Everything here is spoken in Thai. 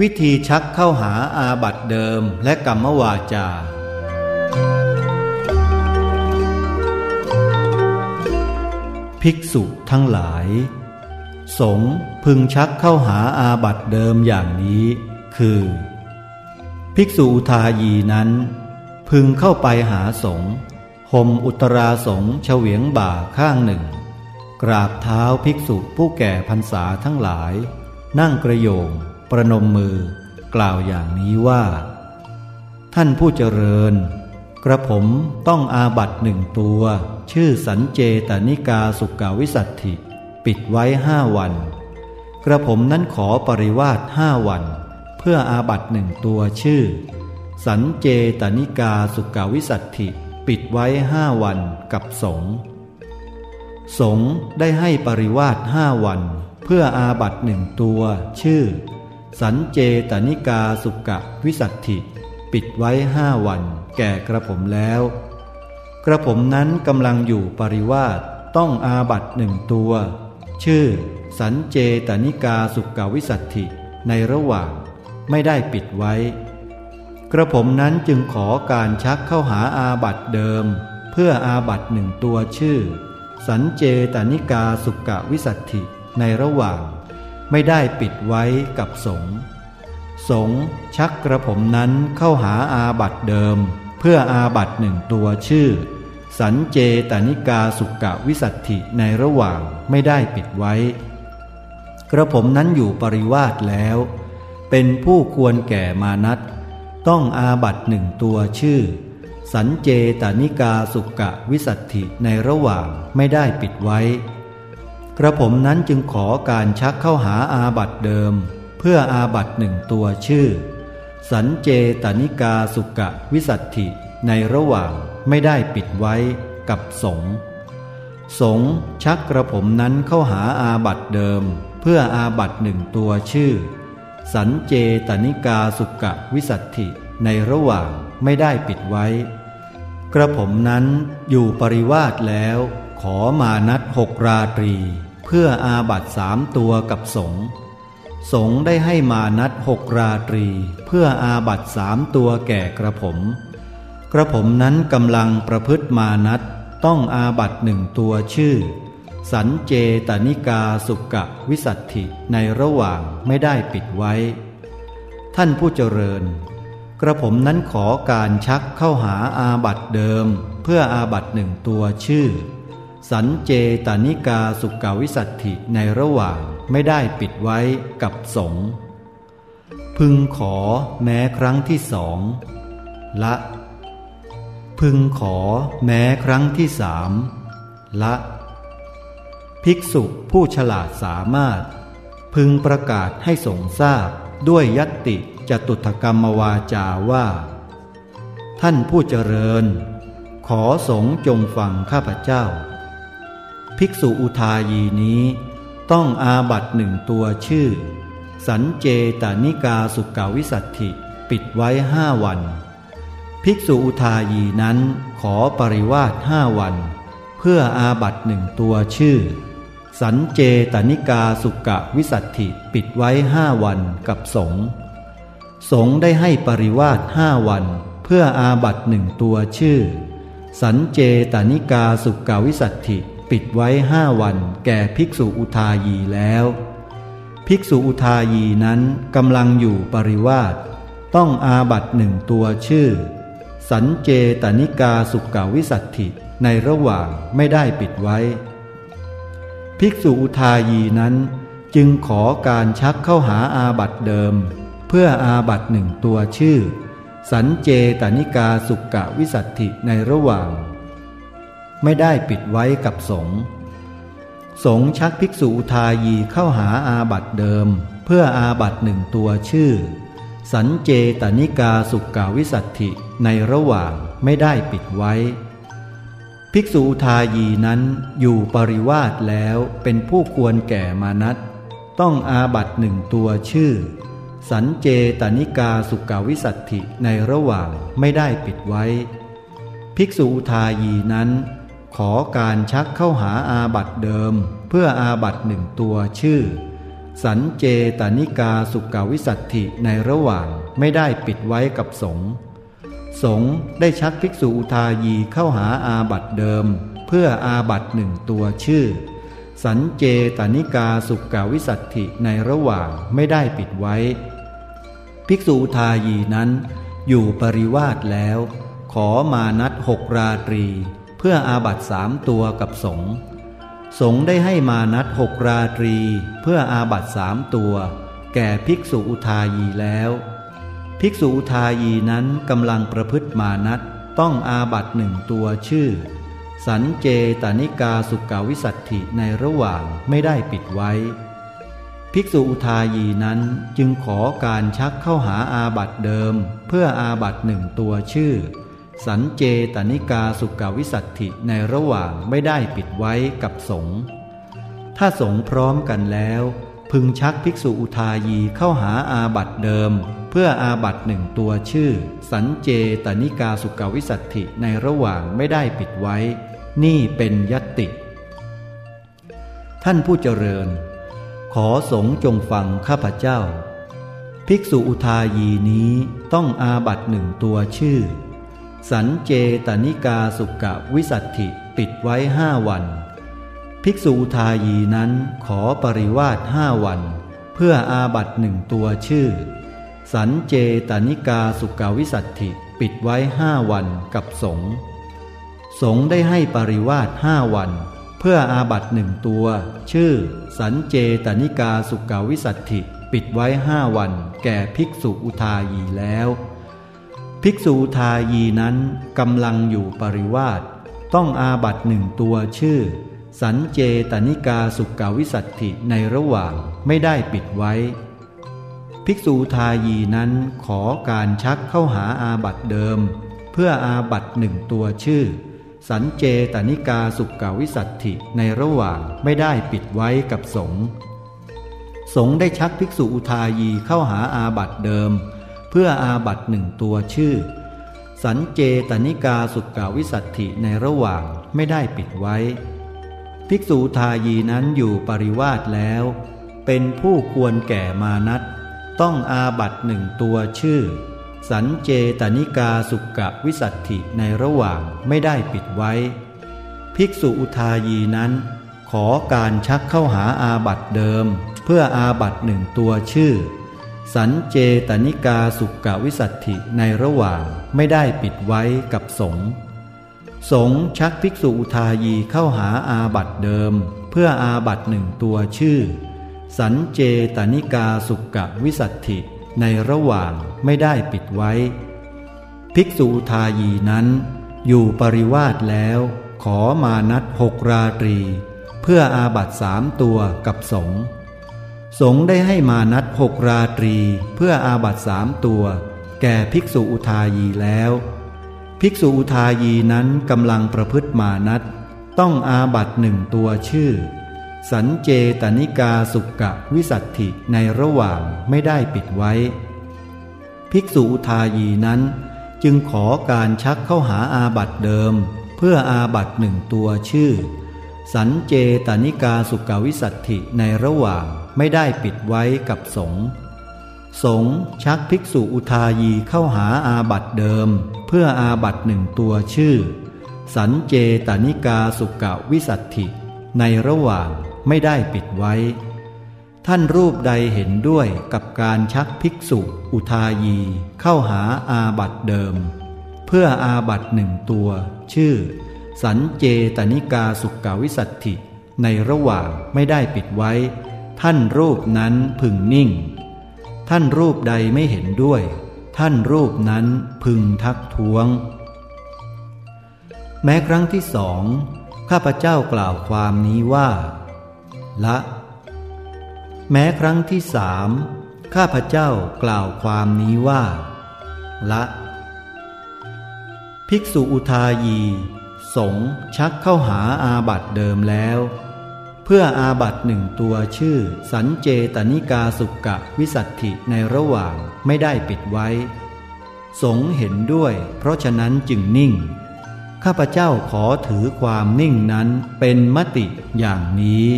วิธีชักเข้าหาอาบัตเดิมและกรรมวาจา ภิกษุทั้งหลาย สงพึงชักเข้าหาอาบัตเดิมอย่างนี้ คือ ภิกษุทายีนั้น พึงเข้าไปหาสงห่มอุตราสงเฉวียงบ่าข้างหนึ่ง กราบเท้าภิกษุผู้แก่พรรษาทั้งหลาย นั่งกระโยง ประนมมือกล่าวอย่างนี้ว่า ท่านผู้เจริญ กระผมต้องอาบัตหนึ่งตัว ชื่อสันเจตนิกาสุกาวิสัตถิ ปิดไว้ห้าวัน กระผมนั้นขอปริวาสห้าวัน เพื่ออาบัตหนึ่งตัวชื่อ สันเจตนิกาสุกาวิสัตถิปิดไว้ห้าวันกับสงสงได้ให้ปริวาสห้าวัน เพื่ออาบัตหนึ่งตัว ชื่อ สันเจตนิกาสุกะวิสัตถิปิดไว้ห้าวัน แก่กระผมแล้ว กระผมนั้นกำลังอยู่ปริวาสต้องอาบัตหนึ่งตัว ชื่อ สันเจตนิกาสุกะวิสัตถิในระหว่างไม่ได้ปิดไว้ กระผมนั้นจึงขอการชักเข้าหาอาบัตเดิม เพื่ออาบัตหนึ่งตัวชื่อ สันเจตนิกาสุกะวิสัตถิในระหว่าง ไม่ได้ปิดไว้กับสงสงชักกระผมนั้นเข้าหาอาบัตเดิม เพื่ออาบัตหนึ่งตัวชื่อ สันเจตนิกาสุกะวิสัตถิในระหว่างไม่ได้ปิดไว้ กระผมนั้นอยู่ปริวาสแล้ว เป็นผู้ควรแก่มานัตต้องอาบัตหนึ่งตัวชื่อ สันเจตนิกาสุกะวิสัตถิในระหว่างไม่ได้ปิดไว้ กระผมนั้นจึงขอการชักเข้าหาอาบัตเดิม เพื่ออาบัตหนึ่งตัวชื่อ สันเจตนิกาสุกะวิสัตถิในระหว่างไม่ได้ปิดไว้กับสงสงชักกระผมนั้นเข้าหาอาบัตเดิม เพื่ออาบัตหนึ่งตัวชื่อ สันเจตนิกาสุกะวิสัตถิในระหว่างไม่ได้ปิดไว้ กระผมนั้นอยู่ปริวาสแล้ว ขอมานัดหกราตรี เพื่ออาบัตสามตัวกับสงสงได้ให้มานัดหกราตรี เพื่ออาบัตสามตัวแก่กระผม กระผมนั้นกำลังประพฤติมานัดต้องอาบัตหนึ่งตัวชื่อ สันเจตนิกาสุกะวิสัตถิในระหว่างไม่ได้ปิดไว้ ท่านผู้เจริญ กระผมนั้นขอการชักเข้าหาอาบัตเดิม เพื่ออาบัตหนึ่งตัวชื่อ สันเจตานิกาสุกาวิสัตถิในระหว่างไม่ได้ปิดไว้กับสงพึงขอแม้ครั้งที่สองละ พึงขอแม้ครั้งที่สามละ ภิกษุผู้ฉลาดสามารถ พึงประกาศให้สงทราบด้วยยตติจตุถกรรมวาจาว่า ท่านผู้เจริญ ขอสงจงฟังข้าพเจ้า ภิกษุอุทายีนี้ ต้องอาบัตหนึ่งตัวชื่อ สันเจตานิกาสุกาวิสัตถิปิดไว้ห้าวัน ภิกษุอุทายีนั้นขอปริวาสห้าวัน เพื่ออาบัตหนึ่งตัวชื่อ สันเจตานิกาสุกะวิสัตถิปิดไว้ห้าวันกับสงสงได้ให้ปริวาสห้าวัน เพื่ออาบัตหนึ่งตัวชื่อ สันเจตานิกาสุกาวิสัตถิ ปิดไว้ห้าวันแก่ภิกษุอุทายีแล้ว ภิกษุอุทายีนั้นกำลังอยู่ปริวาสต้องอาบัตหนึ่งตัวชื่อ สันเจตนิกาสุกาวิสัตถิในระหว่างไม่ได้ปิดไว้ ภิกษุอุทายีนั้นจึงขอการชักเข้าหาอาบัตเดิม เพื่ออาบัตหนึ่งตัวชื่อ สันเจตนิกาสุกะวิสัตถิในระหว่าง ไม่ได้ปิดไว้กับสงสงชักภิกษุทายีเข้าหาอาบัตเดิม เพื่ออาบัตหนึ่งตัวชื่อ สันเจตนิกาสุกาวิสัตถิในระหว่างไม่ได้ปิดไว้ ภิกษุทายีนั้นอยู่ปริวาสแล้วเป็นผู้ควรแก่มานัตต้องอาบัตหนึ่งตัวชื่อ สันเจตนิกาสุกาวิสัตถิในระหว่างไม่ได้ปิดไว้ ภิกษุอุทายีนั้น ขอการชักเข้าหาอาบัติเดิม เพื่ออาบัติหนึ่งตัวชื่อ สัญเจตนิกาสุกกวิสัฏฐิในระหว่างไม่ได้ปิดไว้กับสงฆ์สงฆ์ได้ชักภิกษุอุทายีเข้าหาอาบัติเดิม เพื่ออาบัติหนึ่งตัวชื่อ สัญเจตนิกาสุกกวิสัฏฐิในระหว่างไม่ได้ปิดไว้ ภิกษุอุทายีนั้น อยู่ปริวาสแล้ว ขอมานัดหกราตรี เพื่ออาบัตสามตัวกับสงฆ์สงฆ์ได้ให้มานัดหกราตรี เพื่ออาบัตสามตัว แก่ภิกษุอุทายีแล้ว ภิกษุอุทายีนั้นกำลังประพฤติมานัดต้องอาบัตหนึ่งตัวชื่อ สันเจตานิกาสุกาวิสัตถิในระหว่างไม่ได้ปิดไว้ ภิกษุอุทายีนั้นจึงขอการชักเข้าหาอาบัตเดิม เพื่ออาบัตหนึ่งตัวชื่อ สันเจตนิกาสุกาวิสัตถิในระหว่างไม่ได้ปิดไว้กับสงฆ์ถ้าสงฆ์พร้อมกันแล้ว พึงชักภิกษุอุทายีเข้าหาอาบัตเดิม เพื่ออาบัตหนึ่งตัวชื่อ สันเจตนิกาสุกาวิสัตถิในระหว่างไม่ได้ปิดไว้ นี่เป็นยติ ท่านผู้เจริญ ขอสงจงฟังข้าพเจ้า ภิกษุอุทายีนี้ต้องอาบัตหนึ่งตัวชื่อ สันเจตนิกาสุกะวิสัตถิปิดไว้ห้าวัน ภิกษุทายีนั้นขอปริวาสห้าวัน เพื่ออาบัตหนึ่งตัวชื่อ สันเจตนิกาสุกาวิสัตถิปิดไว้ห้าวันกับสงสงได้ให้ปริวาสห้าวัน เพื่ออาบัตหนึ่งตัว ชื่อ สันเจตนิกาสุกาวิสัตถิปิดไว้ห้าวัน แก่ภิกษุอุทายีแล้ว ภิกษุทายีนั้นกำลังอยู่ปริวาสต้องอาบัตหนึ่งตัวชื่อ สันเจตนิกาสุกาวิสัตถิในระหว่างไม่ได้ปิดไว้ ภิกษุทายีนั้นขอการชักเข้าหาอาบัติเดิม เพื่ออาบัติหนึ่งตัวชื่อ สัญเจตนิกาสุกกวิสัฏฐิในระหว่างไม่ได้ปิดไว้กับสงฆ์สงฆ์ได้ชักภิกษุอุทายีเข้าหาอาบัติเดิม เพื่ออาบัติหนึ่งตัวชื่อ สัญเจตนิกาสุกกวิสัฏฐิในระหว่างไม่ได้ปิดไว้ ภิกษุอุทายีนั้นอยู่ปริวาสแล้ว เป็นผู้ควรแก่มานัตต้องอาบัตหนึ่งตัวชื่อ สันเจตนิกาสุกะวิสัตถิในระหว่างไม่ได้ปิดไว้ ภิกษุอุทายีนั้น ขอการชักเข้าหาอาบัตเดิม เพื่ออาบัตหนึ่งตัวชื่อ สันเจตนิกาสุกวิสัตถิในระหว่างไม่ได้ปิดไว้กับสงสงชักภิกษุอุทายีเข้าหาอาบัตเดิม เพื่ออาบัตหนึ่งตัวชื่อ สันเจตนิกาสุกวิสัตถิในระหว่างไม่ได้ปิดไว้ ภิกษุอุทายีนั้น อยู่ปริวาสแล้ว ขอมานัดหกราตรี เพื่ออาบัตสามตัวกับสงฆ์ สงได้ให้มานัดหกราตรีเพื่ออาบัตสามตัว แก่ภิกษุอุทายีแล้ว ภิกษุอุทายีนั้นกำลังประพฤติมานัดต้องอาบัตหนึ่งตัวชื่อ สันเจตนิกาสุกะวิสัตถิในระหว่างไม่ได้ปิดไว้ ภิกษุอุทายีนั้นจึงขอการชักเข้าหาอาบัตเดิม เพื่ออาบัตหนึ่งตัวชื่อ สันเจตานิกาสุกาวิสัตถิในระหว่างไม่ได้ปิดไว้กับสงสงชักภิกษุอุทายีเข้าหาอาบัตเดิม เพื่ออาบัตหนึ่งตัวชื่อ สันเจตานิกาสุกะวิสัตถิในระหว่างไม่ได้ปิดไว้ ท่านรูปใดเห็นด้วยกับการชักภิกษุอุทายีเข้าหาอาบัตเดิม เพื่ออาบัตหนึ่งตัวชื่อ สันเจตนิกาสุกาวิสัตถิ ในระหว่างไม่ได้ปิดไว้ ท่านรูปนั้นพึงนิ่ง ท่านรูปใดไม่เห็นด้วย ท่านรูปนั้นพึงทักท้วง แม้ครั้งที่สองข้าพเจ้ากล่าวความนี้ว่า ละ แม้ครั้งที่สามข้าพเจ้ากล่าวความนี้ว่า ละ ภิกษุอุทายี สงชักเข้าหาอาบัตเดิมแล้ว เพื่ออาบัตหนึ่งตัวชื่อ สันเจตนิกาสุกะวิสัตถิในระหว่างไม่ได้ปิดไว้ สงเห็นด้วย เพราะฉะนั้นจึงนิ่ง ข้าพเจ้าขอถือความนิ่งนั้นเป็นมติอย่างนี้